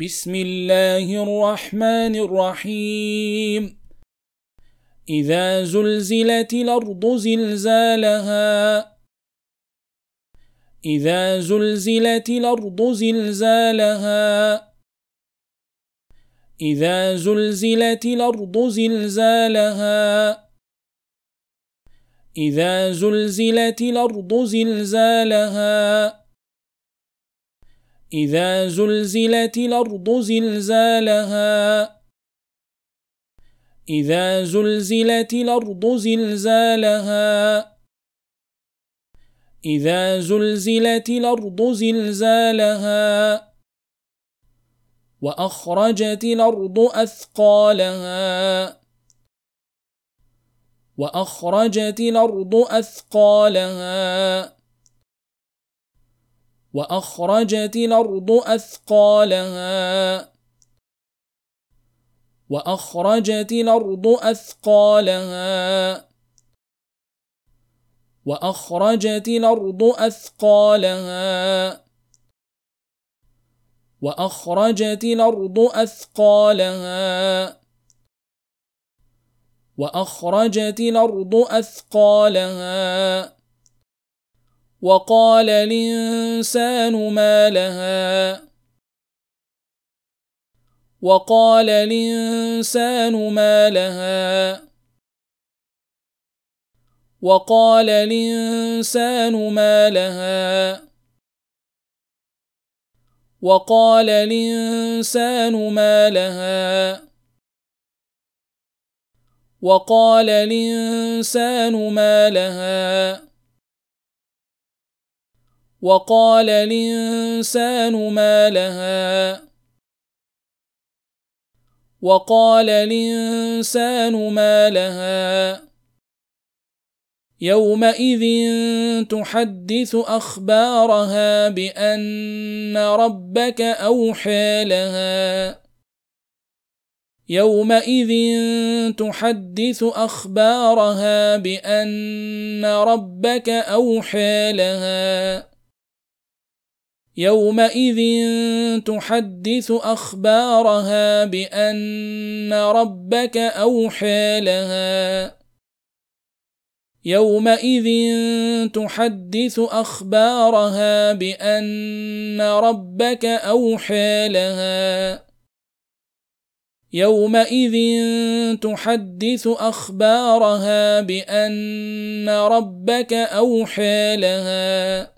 بسم الله الرحمن الرحيم. إذا زلزلت الأرض زلزالها. إذا زلزلت الأرض زلزالها. إذا زلزلت الأرض زلزالها. إذا زلزلت الأرض زلزالها. إذا زلزلت الأرض زلزالها. إذا زلزلت الأرض زلزالها. إذا زلزلت الأرض زلزالها. وأخرجت الأرض أثقالها. وأخرجت الأرض أثقالها. وأخرجت الأرض أثقالها. وأخرجت الأرض أثقالها. وأخرجت الأرض أثقالها. وأخرجت الأرض أثقالها. وأخرجت الأرض أثقالها. وقال الإنسان ما لها. وقال الإنسان ما لها. وقال الإنسان ما لها. وقال الإنسان ما لها. وقال الإنسان ما لها. وقال الإنسان ما لها. وقال الإنسان ما لها. يومئذ تحدث أخبارها بأن ربك أوحى لها. يومئذ تحدث أخبارها بأن ربك أوحى لها. يومئذ تحدث أخبارها بأن ربك أوحى لها. يومئذ تحدث أخبارها بأن ربك أوحى لها. يومئذ تحدث أخبارها بأن ربك أوحى لها.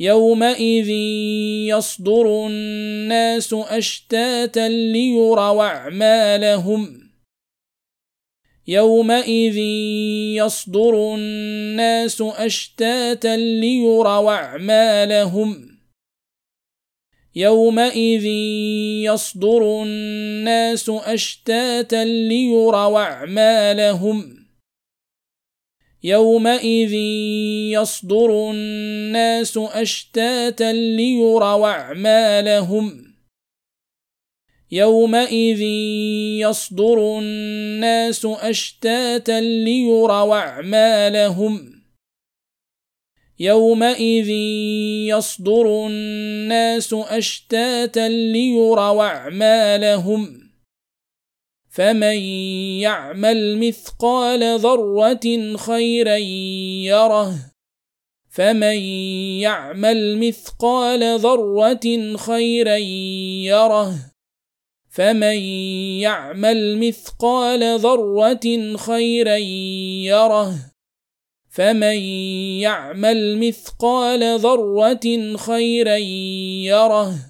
يومئذ يصدر الناس أشتاتا ليروا أعمالهم. يومئذ يصدر الناس أشتاتا ليروا أعمالهم. يومئذ يصدر الناس أشتاتا ليروا أعمالهم. يومئذ يصدر الناس أشتاتا ليروا أعمالهم. يومئذ يصدر الناس أشتاتا ليروا أعمالهم. يومئذ يصدر الناس أشتاتا ليروا أعمالهم. فمن يعمل مثقال ذرة خيرا يره فمن يعمل مثقال ذرة خيرا يره فمن يعمل مثقال ذرة خيرا يره فمن يعمل مثقال ذرة خيرا يره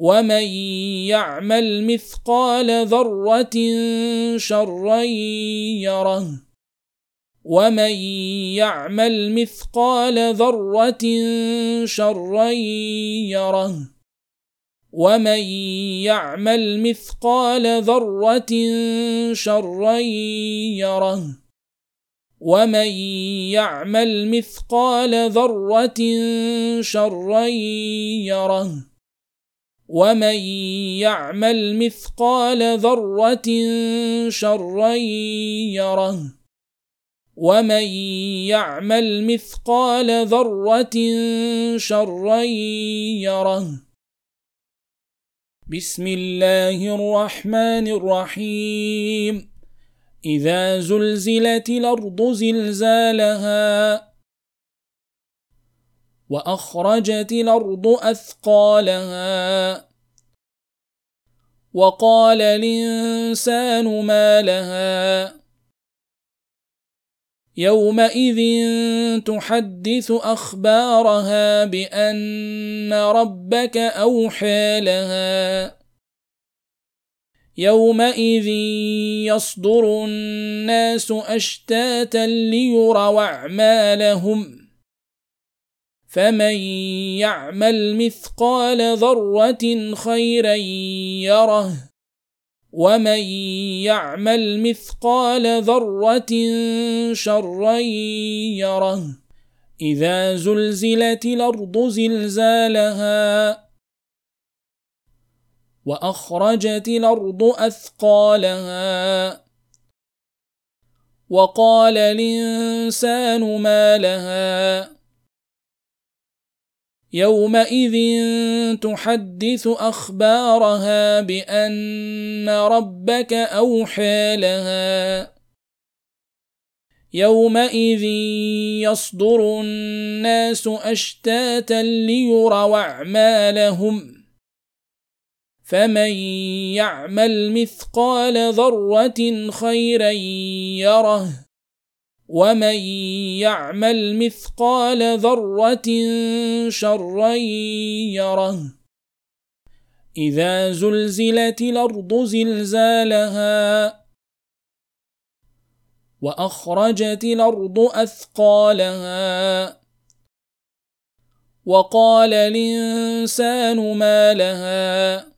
ومن يعمل مثقال ذرة شرا يره ومن يعمل مثقال ذرة شرا يره ومن يعمل مثقال ذرة شرا يره ومن يعمل مثقال ذرة شرا يره ومن يعمل مثقال ذرة شرا يره ومن يعمل مثقال ذرة شرا يره بسم الله الرحمن الرحيم إذا زلزلت الأرض زلزالها وأخرجت الأرض أثقالها. وقال الإنسان ما لها. يومئذ تحدث أخبارها بأن ربك أوحى لها. يومئذ يصدر الناس أشتاتا ليروا أعمالهم. فمن يعمل مثقال ذرة خيرا يره ومن يعمل مثقال ذرة شرا يره إذا زلزلت الأرض زلزالها وأخرجت الأرض أثقالها وقال الإنسان ما لها يومئذ تحدث أخبارها بأن ربك أوحى لها. يومئذ يصدر الناس أشتاتا ليروا أعمالهم. فمن يعمل مثقال ذرة خيرا يره. ومن يعمل مثقال ذرة شرا يره إذا زلزلت الأرض زلزالها وأخرجت الأرض أثقالها وقال الإنسان ما لها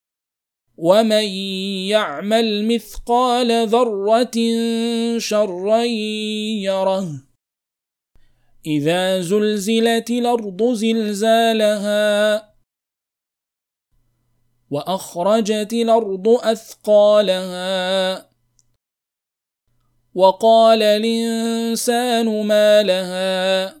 ومن يعمل مثقال ذرة شرا يره إذا زلزلت الأرض زلزالها وأخرجت الأرض أثقالها وقال الإنسان ما لها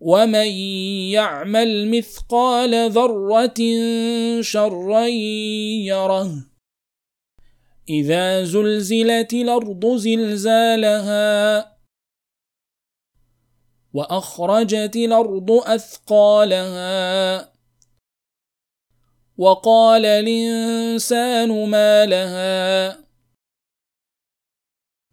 ومن يعمل مثقال ذرة شرا يره إذا زلزلت الأرض زلزالها وأخرجت الأرض أثقالها وقال الإنسان ما لها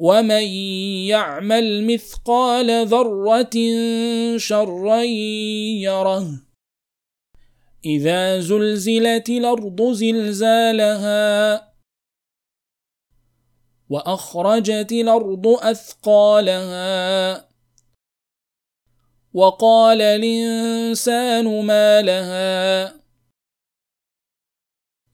ومن يعمل مثقال ذرة شرا يره إذا زلزلت الأرض زلزالها وأخرجت الأرض أثقالها وقال الإنسان ما لها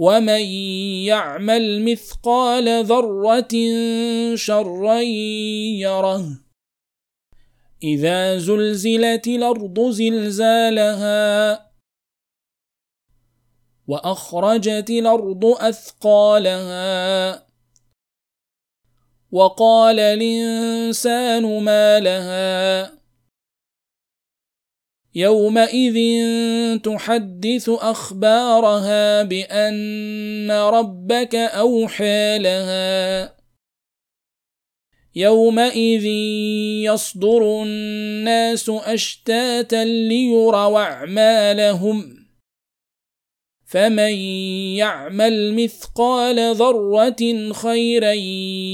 ومن يعمل مثقال ذرة شرا يره إذا زلزلت الأرض زلزالها وأخرجت الأرض أثقالها وقال الإنسان ما لها يومئذ تحدث أخبارها بأن ربك أوحى لها. يومئذ يصدر الناس أشتاتا ليروا أعمالهم. فمن يعمل مثقال ذرة خيرا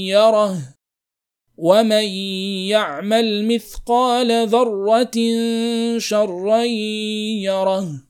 يره. ومن يعمل مثقال ذرة شرا يره